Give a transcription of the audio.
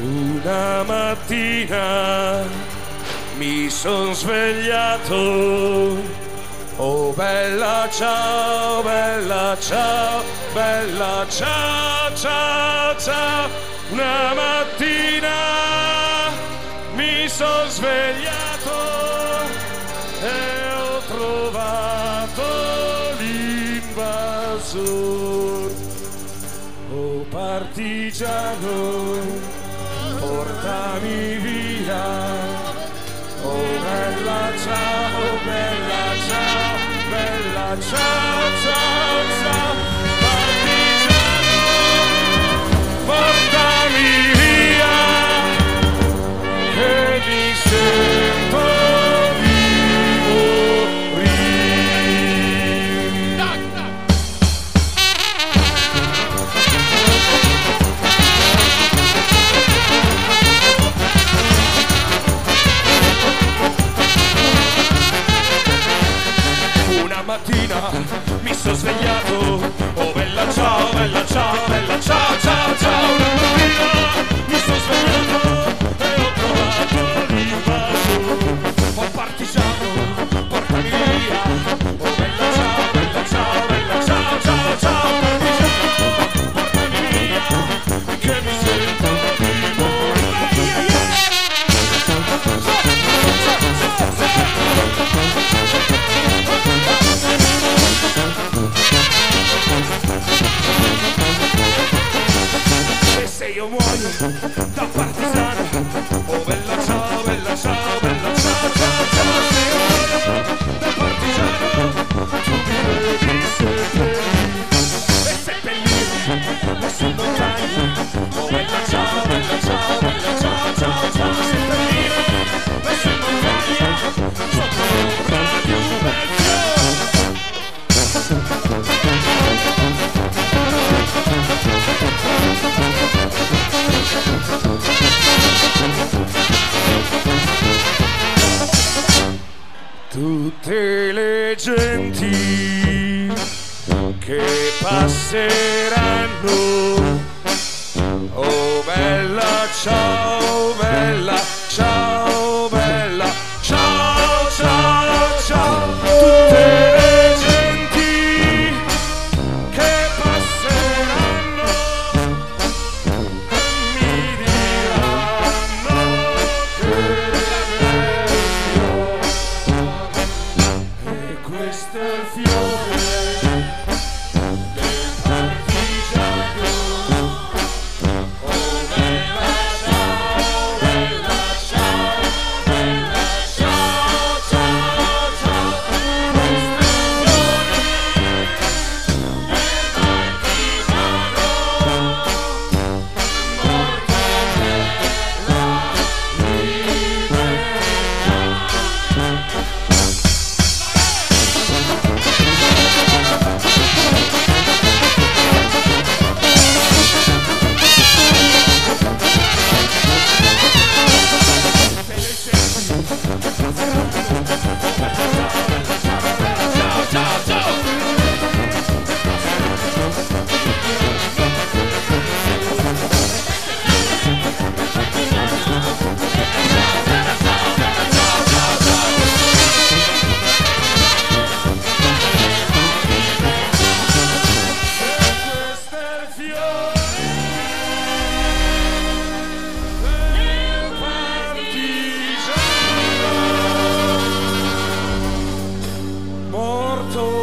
Una mattina mi son svegliato. Oh bella ciao, bella ciao, bella ciao, ciao, ciao. Una mattina mi son svegliato e ho trovato l'invasore. Oh partigiano portami via. Oh bella ciao, bella ciao, bella ciao, ciao. mattina mi sono svegliato. Oh bella ciao, bella ciao, bella ciao. Tutte le genti che passeranno mortal